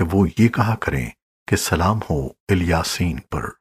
کہ وہ یہ کہا کریں کہ سلام ہو الیاسین پر۔